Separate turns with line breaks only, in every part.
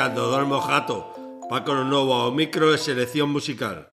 é Cando Dormo Jato Paco no novo ao micro e selección musical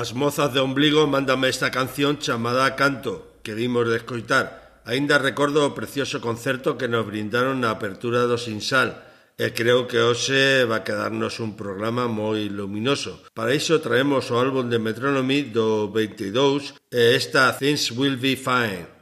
As mozas de ombligo mándame esta canción chamada Canto, que vimos de escoitar. Ainda recordo o precioso concerto que nos brindaron na apertura do Sinsal, e creo que hoxe va quedarnos un programa moi luminoso. Para iso traemos o álbum de Metronomy do 22 e esta Things Will Be Fine.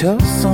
just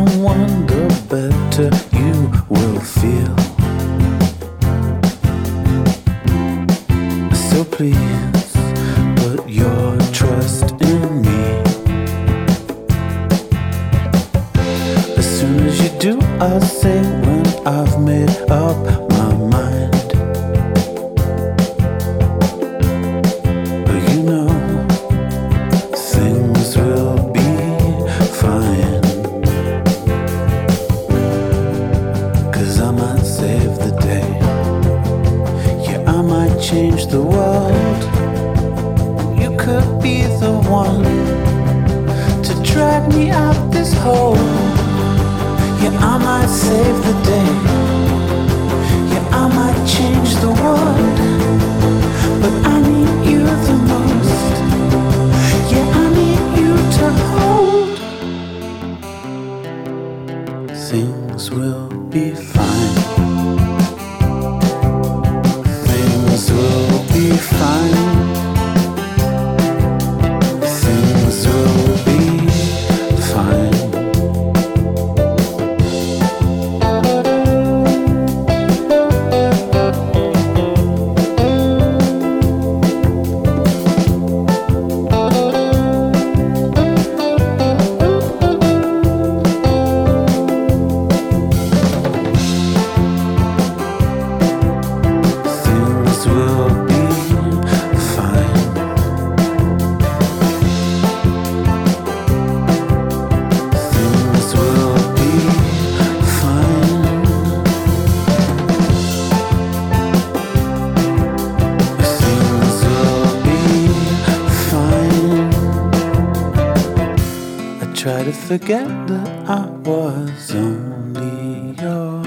forget that I was only your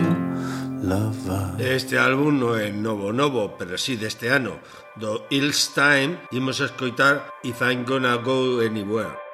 lover.
Este álbum non é novo novo, pero sí deste ano. Do Ills Time imos escoitar If I'm Gonna Go Anywhere.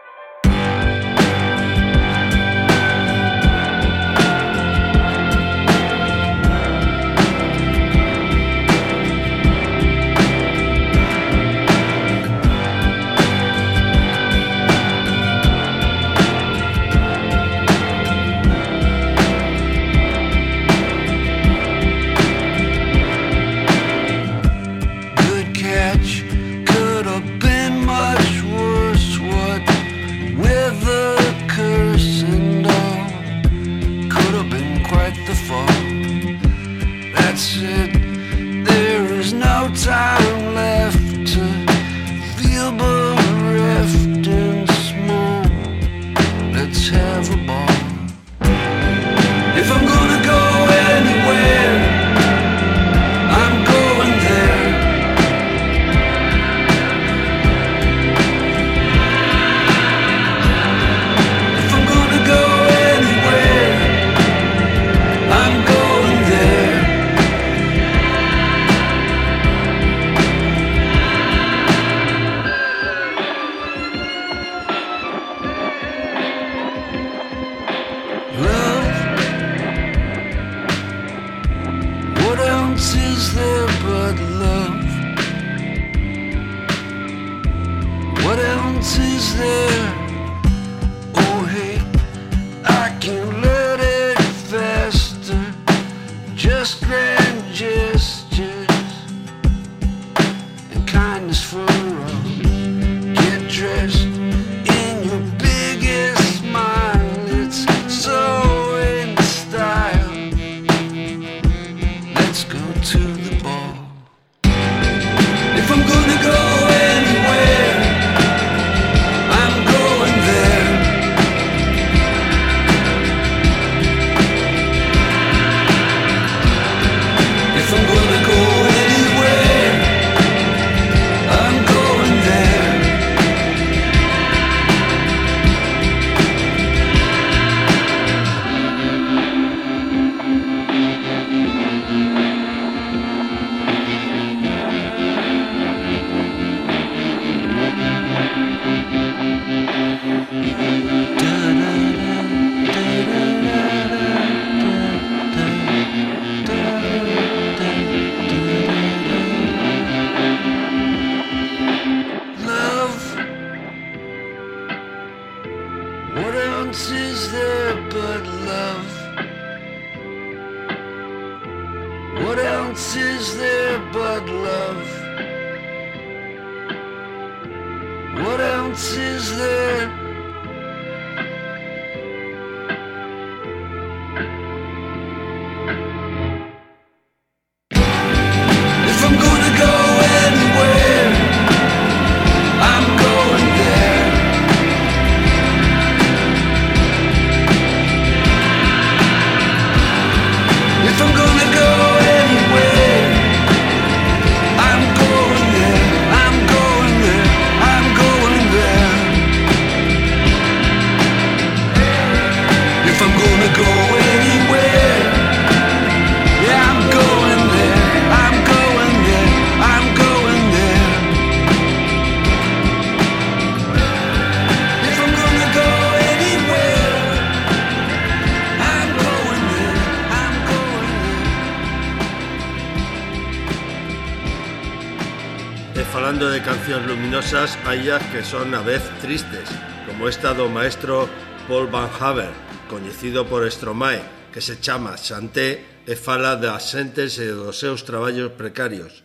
además haias que son a vez tristes, como esta do maestro Paul Van Haver, coñecido por Stromae, que se chama Chanté e fala das xentes e dos seus traballos precarios.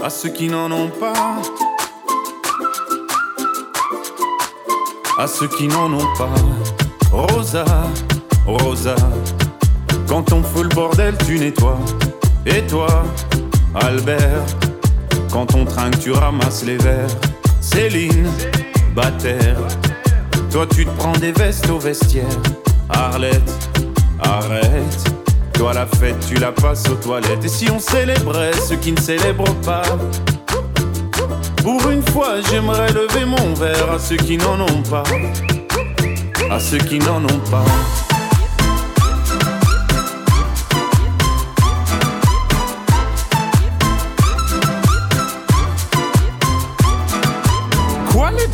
À ceux qui n'en ont pas, à ceux qui n'en ont pas, Rosa, Rosa, quand on fout le bordel, tu nettoies, et toi, Albert, quand on trinque, tu ramasses les verres. Céline, Bataire, toi tu te prends des vestes au vestiaire. Arlette, arrête. Toi la fête, tu la passes aux toilettes. Et si on célébrait ceux qui ne célèbrent pas? Pour une fois, j'aimerais lever mon verre à ceux qui n'en ont pas. À ceux qui n'en ont pas.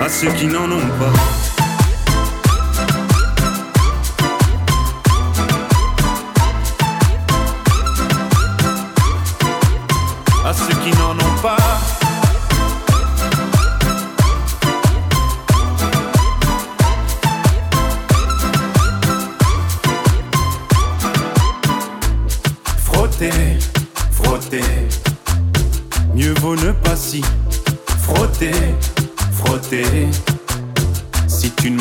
à ceux qui n'en ont pas. À ceux qui n'en ont pas. Frotter, frotter. Mieux vaut ne pas si frotter.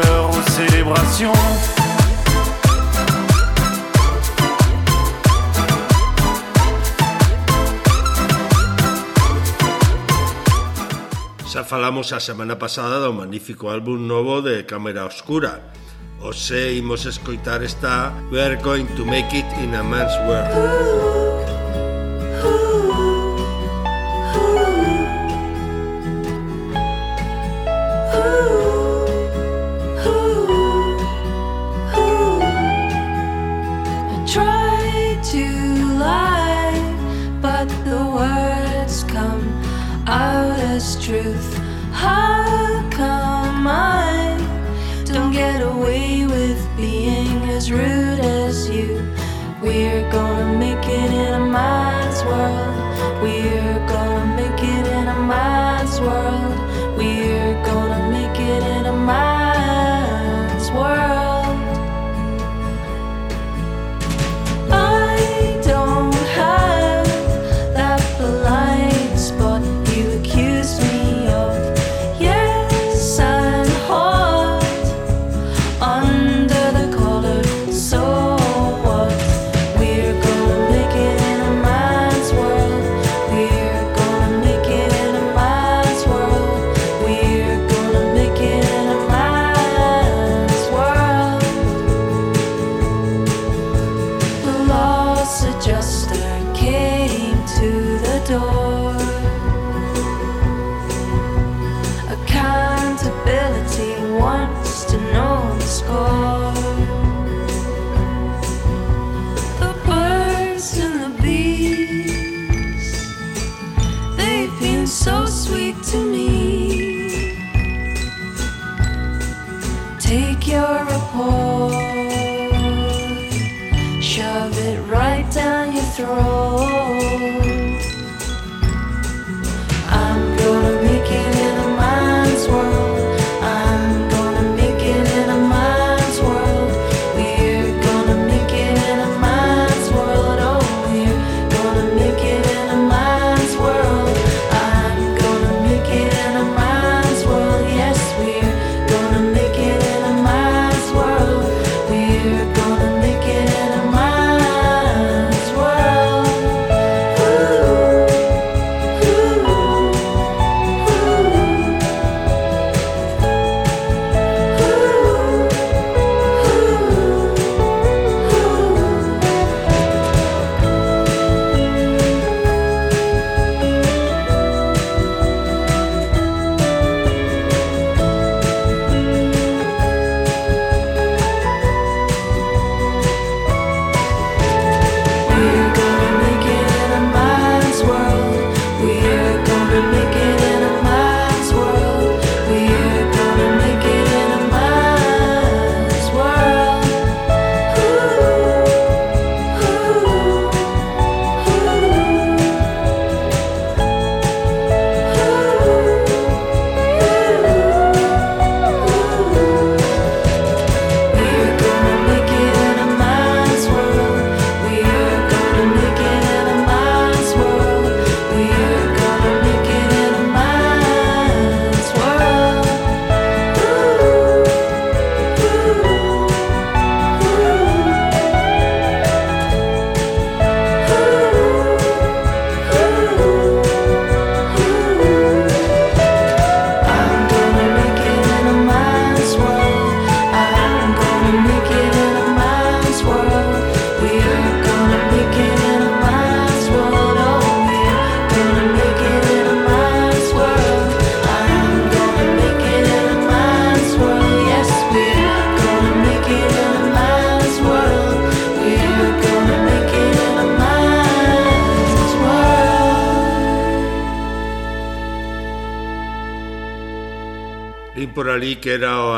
cœur aux célébrations.
Xa falamos a semana pasada do magnífico álbum novo de Cámara Oscura. Hoxe imos escoitar esta We're going to make it in a man's world.
truth.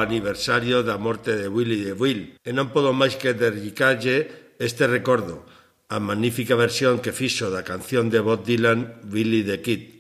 aniversario da morte de Willy de Will e non podo máis que dedicalle este recordo
a magnífica versión que fixo da canción de Bob Dylan Billy the Kid.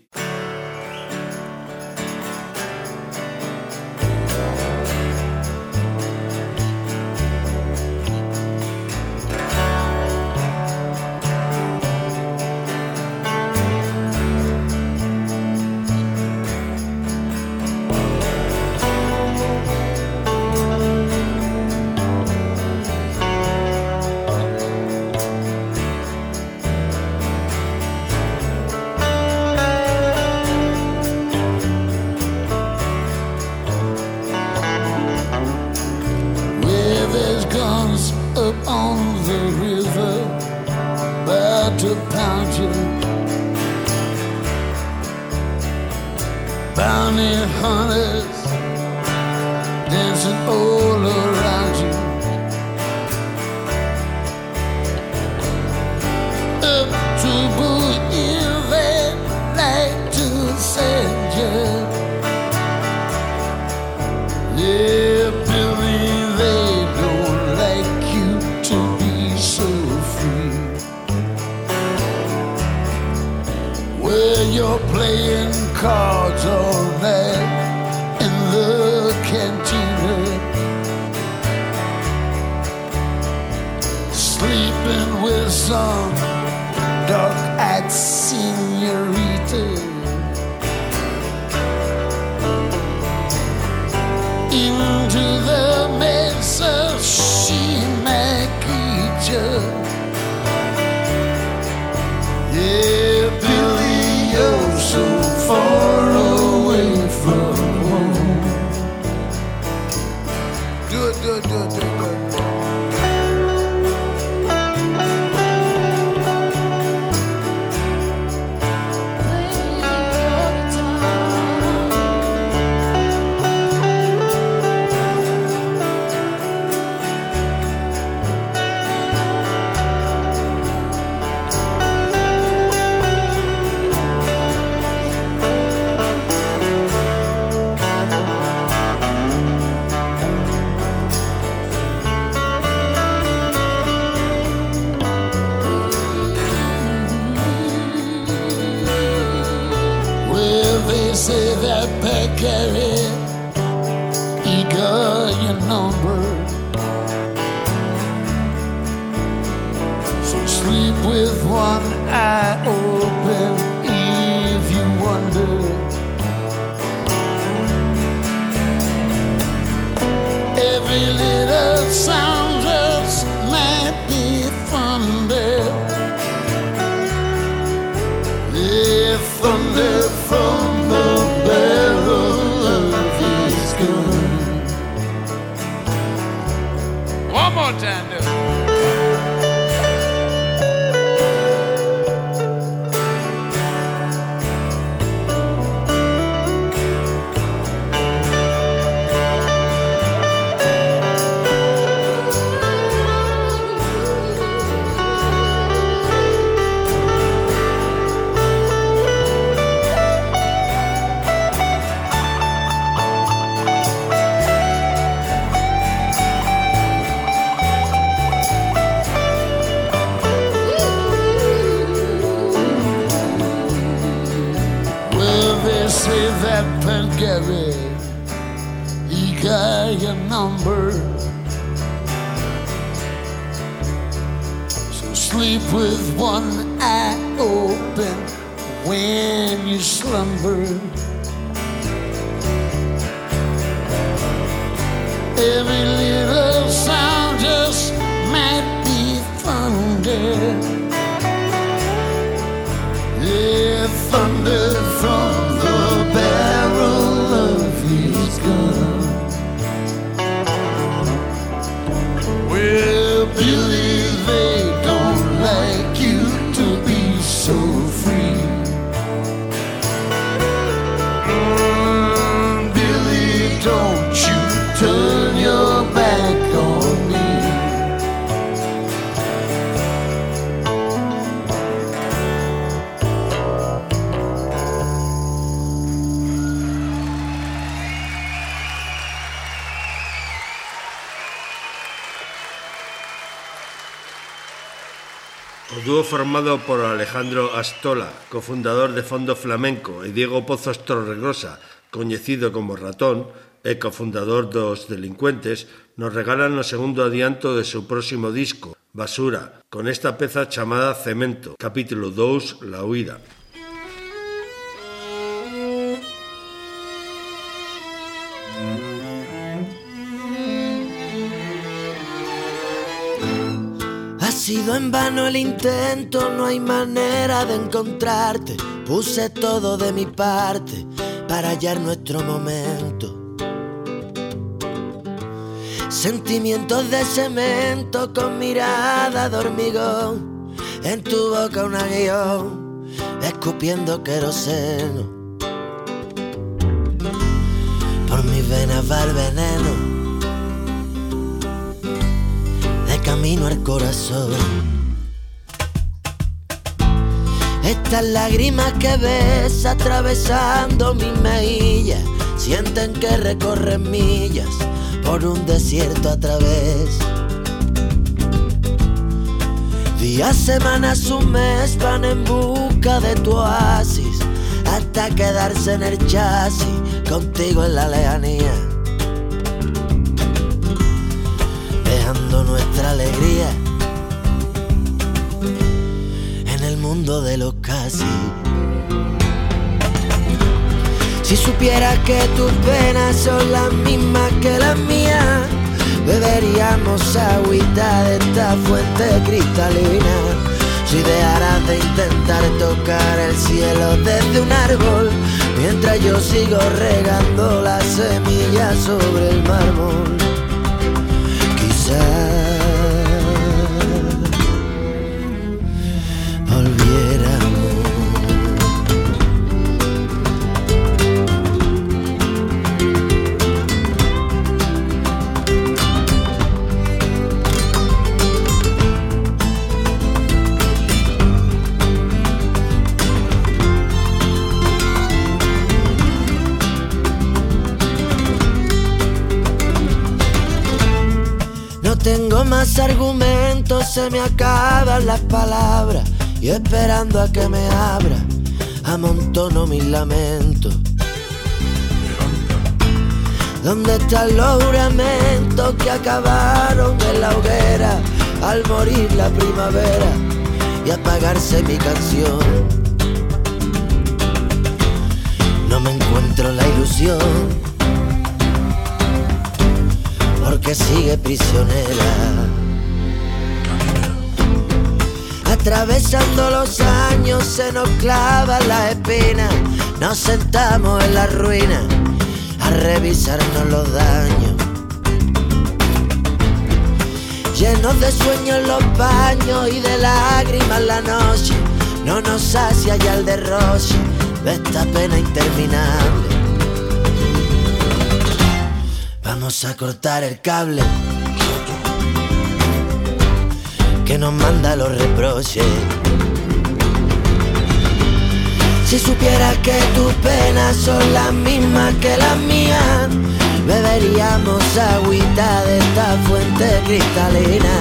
Thunder O
dúo formado por Alejandro Astola, cofundador de Fondo Flamenco, e Diego Pozos Torregrosa, coñecido como Ratón, e cofundador dos Delincuentes, nos regalan o segundo adianto de seu próximo disco, Basura, con esta peza chamada Cemento, capítulo 2, La huida.
Sido en vano el intento, no hay manera de encontrarte. Puse todo de mi parte para hallar nuestro momento. Sentimientos de cemento con mirada de hormigón. En tu boca un aguillón, escupiendo queroseno. Por mis venas va el veneno camino al corazón. Estas lágrimas que ves atravesando mis mejillas sienten que recorren millas por un desierto a través. Días, semanas, un mes van en busca de tu oasis hasta quedarse en el chasis contigo en la lejanía. Nuestra alegría en el mundo de los casi. Si supieras que tus penas son las mismas que las mías, beberíamos agüita de esta fuente cristalina. Si dejaras de intentar tocar el cielo desde un árbol, mientras yo sigo regando las semillas sobre el mármol desire más argumentos, se me acaban las palabras y esperando a que me abra, amontono mis lamentos. ¿Dónde están los juramentos que acabaron en la hoguera al morir la primavera y apagarse mi canción? No me encuentro la ilusión porque sigue prisionera. Atravesando los años se nos clava la espina, nos sentamos en la ruina a revisarnos los daños. Llenos de sueños los baños y de lágrimas la noche, no nos sacia ya el derroche de esta pena interminable. Vamos a cortar el cable que nos manda los reproches. Si supieras que tus penas son las mismas que las mías, beberíamos agüita de esta fuente cristalina.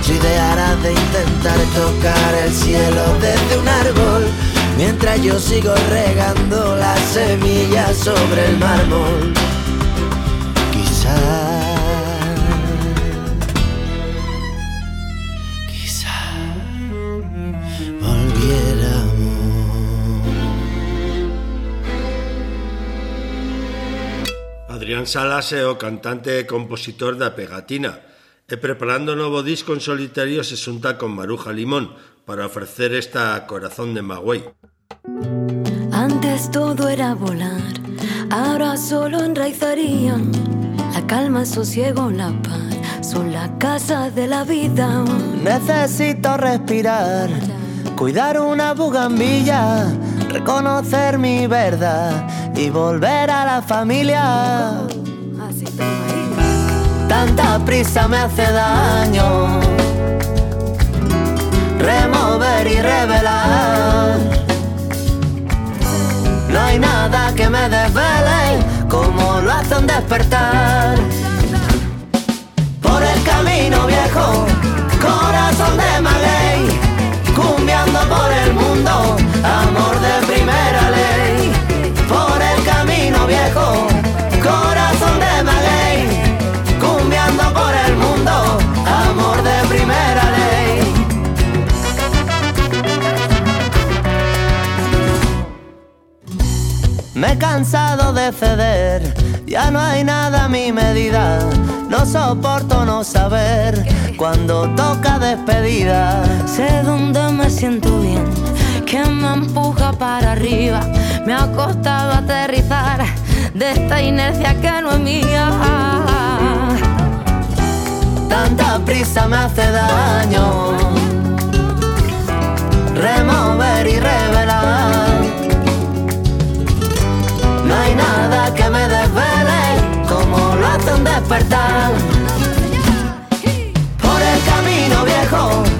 Si dejaras de intentar tocar el cielo desde un árbol, mientras yo sigo regando las semillas sobre el mármol.
Adrián Salas é o cantante e compositor da Pegatina e preparando o novo disco en solitario se xunta con Maruja Limón para ofrecer esta Corazón de Magüey.
Antes todo era volar, ahora solo enraizaría. La calma, el sosiego, la paz son la casa de la vida.
Necesito respirar, cuidar una bugambilla, reconocer mi verdad y volver a la familia. Tanta prisa me hace daño. Remover y revelar. No hay nada que me desvele como lo hace un despertar. Por el camino viejo, corazón de maguey,
el mundo, amor de primera ley. Por el camino viejo, corazón de maguey. Cumbiando por el mundo, amor de primera ley. Me he cansado de ceder, ya no hay nada a mi medida. No soporto no saber cuando toca despedida.
Sé dónde me siento bien, que me empuja para arriba. Me ha costado aterrizar de esta inercia que no es mía.
Tanta prisa me hace daño. Remover y revelar. No hay nada que me desvele despertar. Por el camino viejo,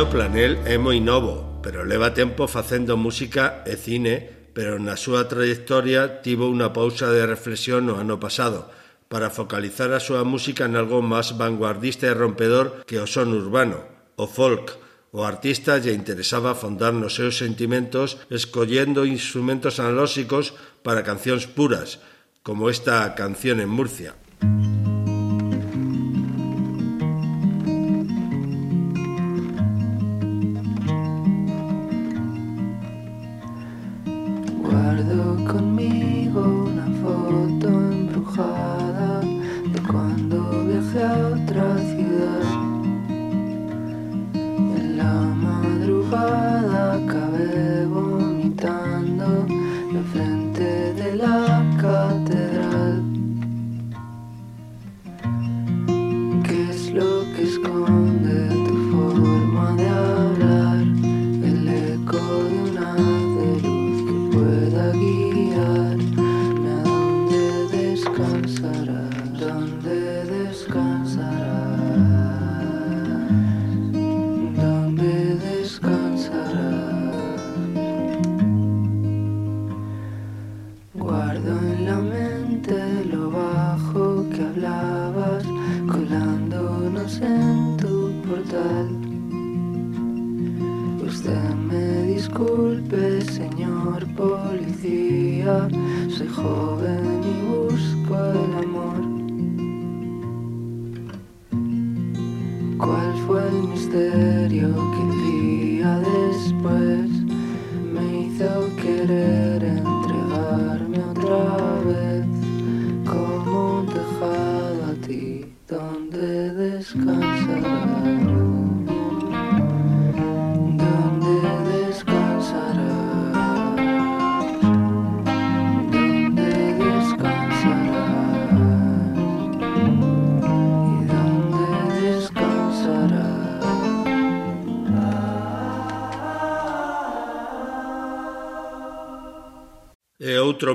o Planel é moi novo, pero leva tempo facendo música e cine, pero na súa trayectoria tivo unha pausa de reflexión no ano pasado para focalizar a súa música en algo máis vanguardista e rompedor que o son urbano, o folk. O artista lle interesaba fondar nos seus sentimentos escollendo instrumentos analóxicos para cancións puras, como esta canción en Murcia. Música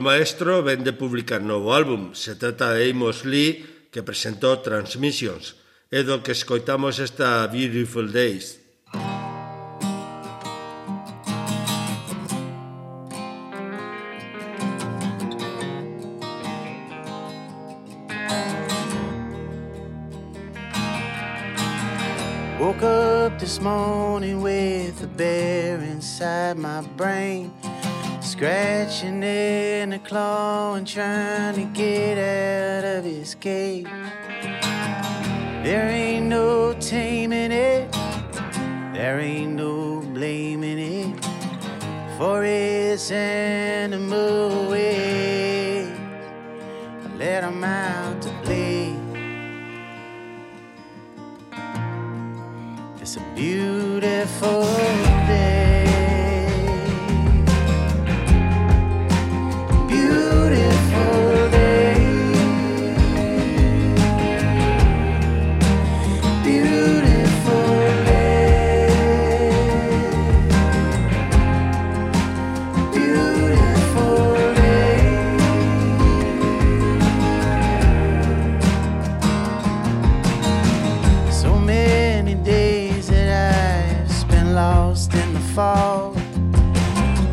maestro vende publicar novo álbum. Se trata de Amos Lee, que presentou Transmissions, É do que escoitamos esta Beautiful Days.
Woke up this morning with a bear inside my brain Scratching and a clawing, trying to get out of his cage. There ain't no taming it, there ain't no blaming it for his animal ways. Let him out to play. It's a beautiful the.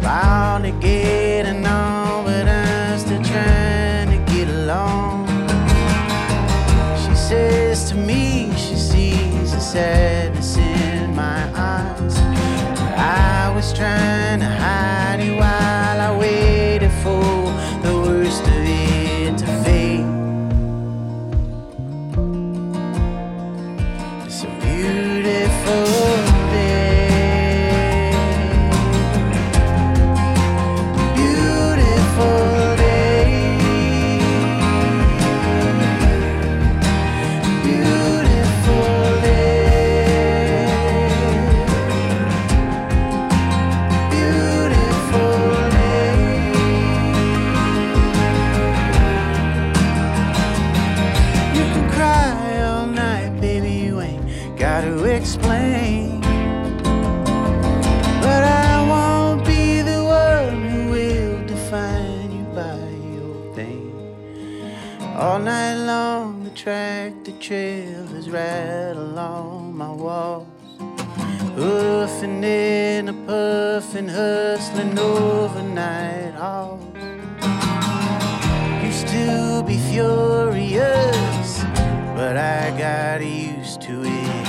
Bound to getting on, but I'm still trying to get along. She says to me, she sees the sadness in my eyes. I was trying to trailers right along my walls. Hoofing in a puffing, hustling overnight hauls used to be furious, but I got used to it.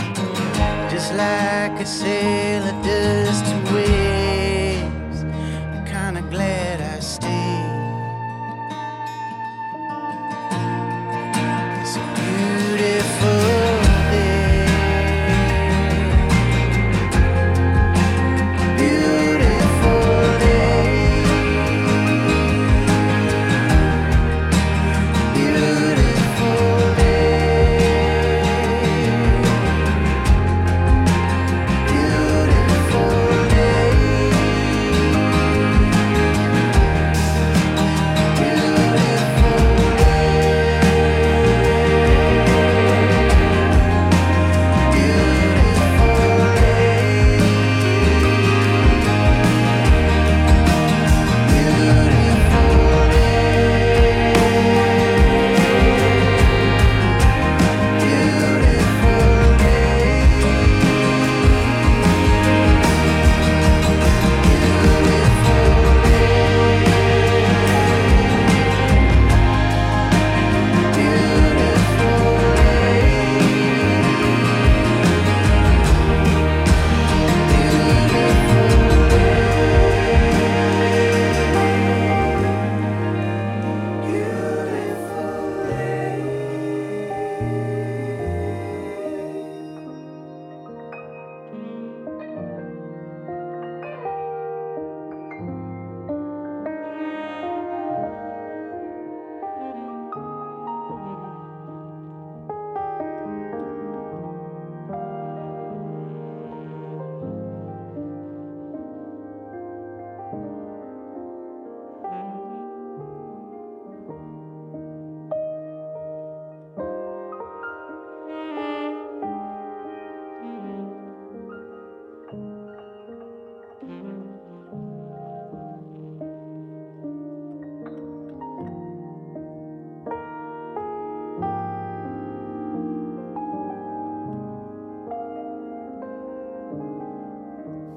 Just like a sailor does to waves.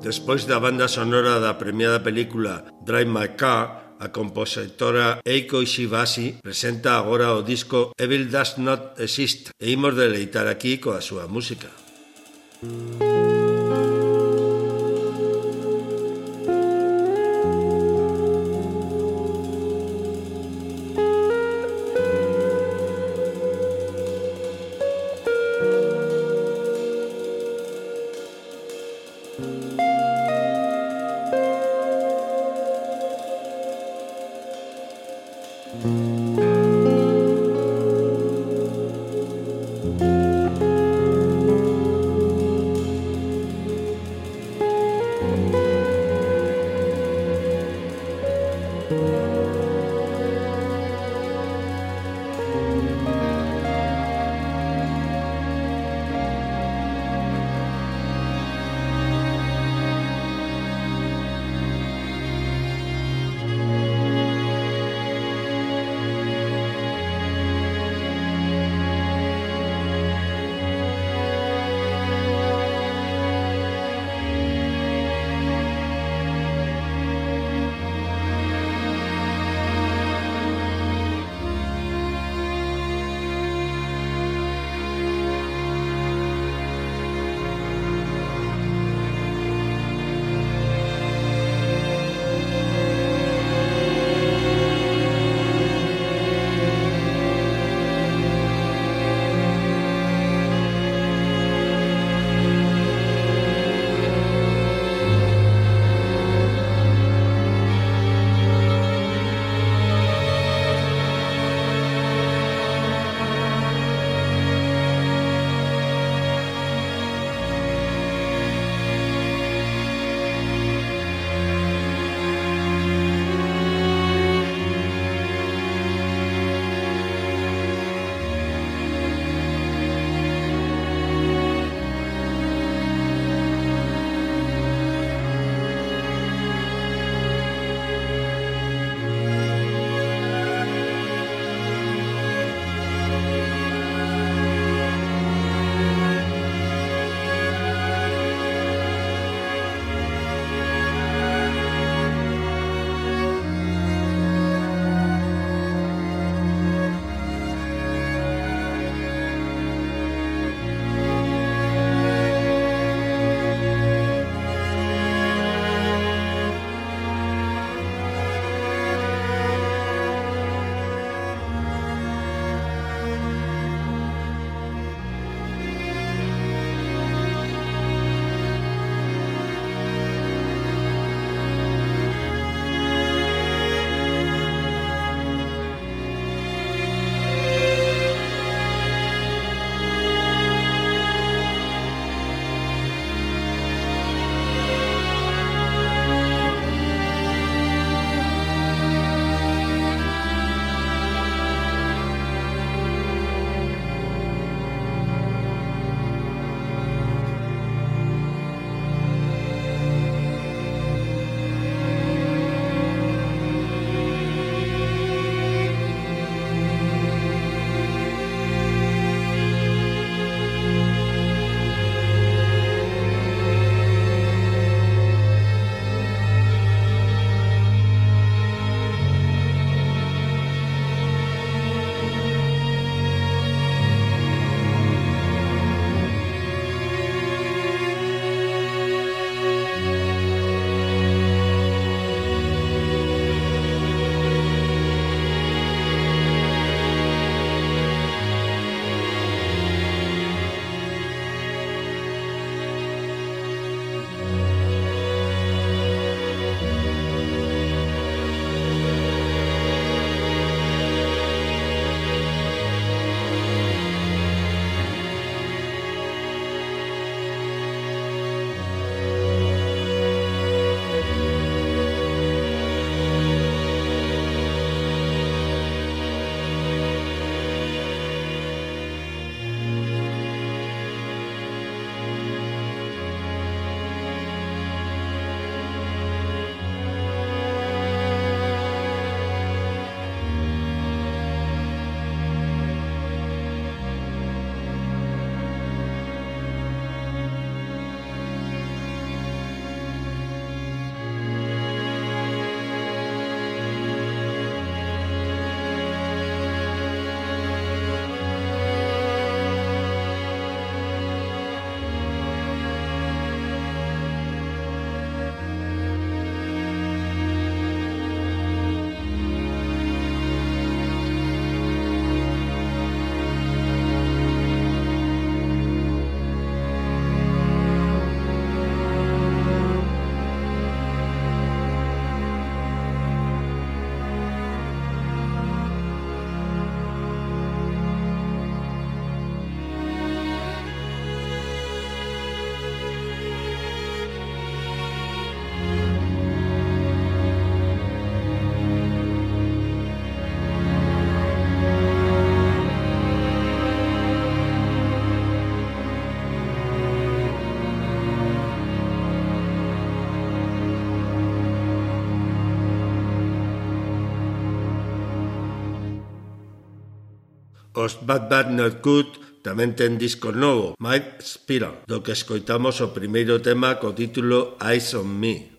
Despois da banda sonora da premiada película Drive My Car, a compositora Eiko Ishibashi presenta agora o disco Evil Does Not Exist e imos deleitar aquí coa súa música. Música Os Bad Bad Not Good tamén ten disco novo, Mike Spiral, do que escoitamos o primeiro tema co título Eyes on Me.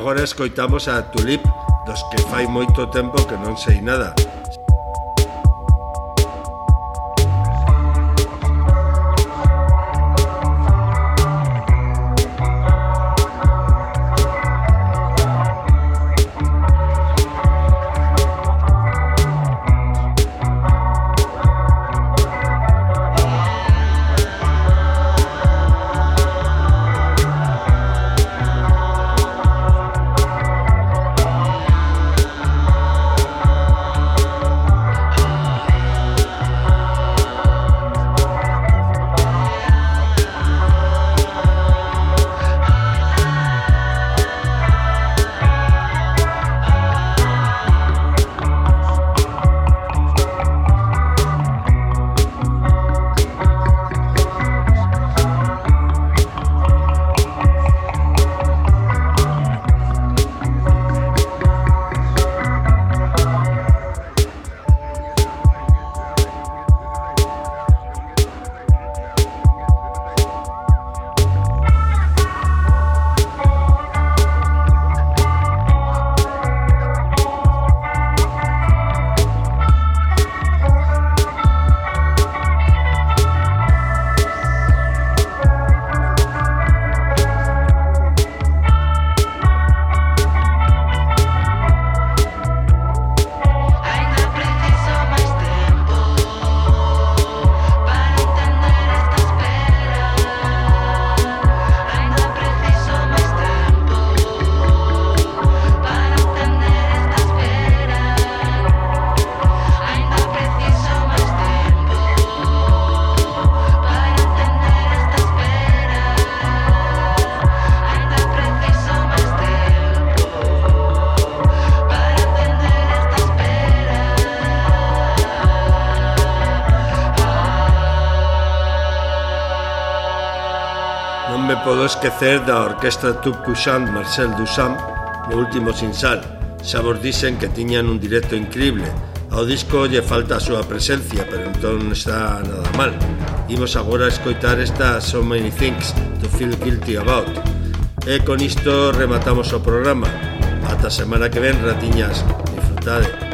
agora escoitamos a Tulip, dos que fai moito tempo que non sei nada,
podo esquecer da orquesta Tubcuxán Marcel Duchamp no último sinsal. Xa vos dicen que tiñan un directo increíble. Ao disco lle falta a súa presencia, pero entón está nada mal. Imos agora a escoitar esta So Many Things to Feel Guilty About. E con isto rematamos o programa. Ata semana que ven, ratiñas. Disfrutade.